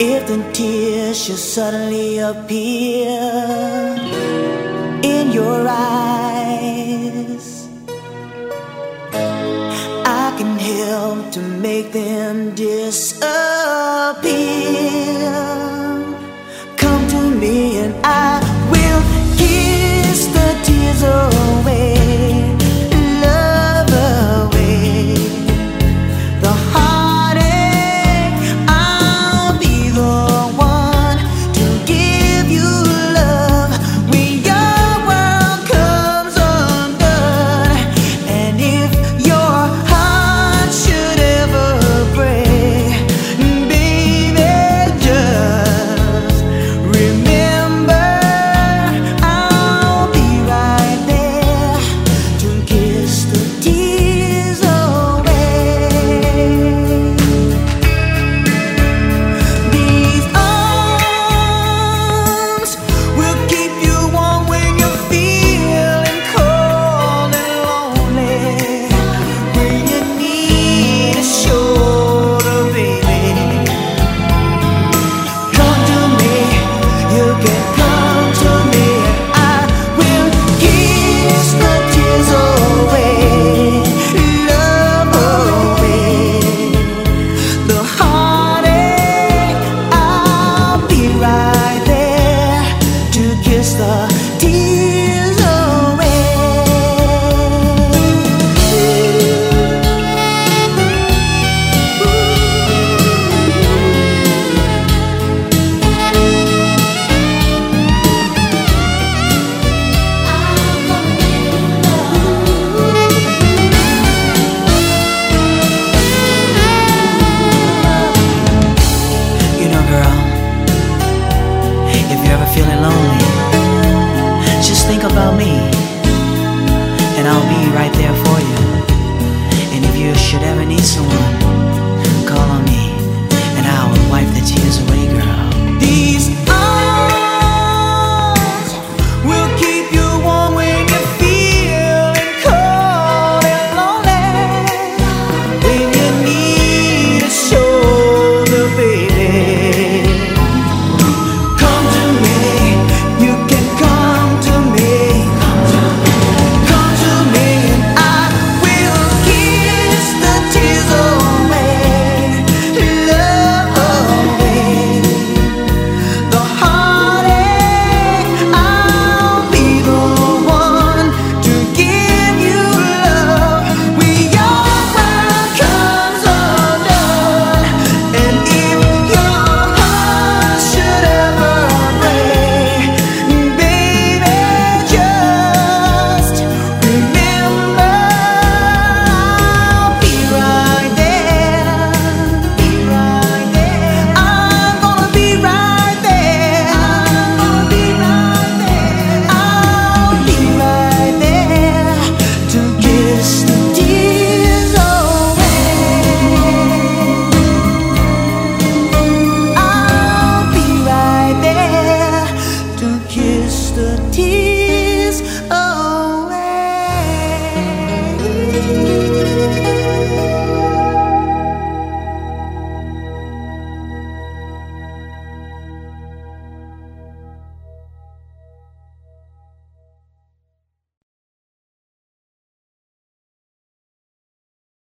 If the tears should suddenly appear in your eyes, I can help to make them disappear.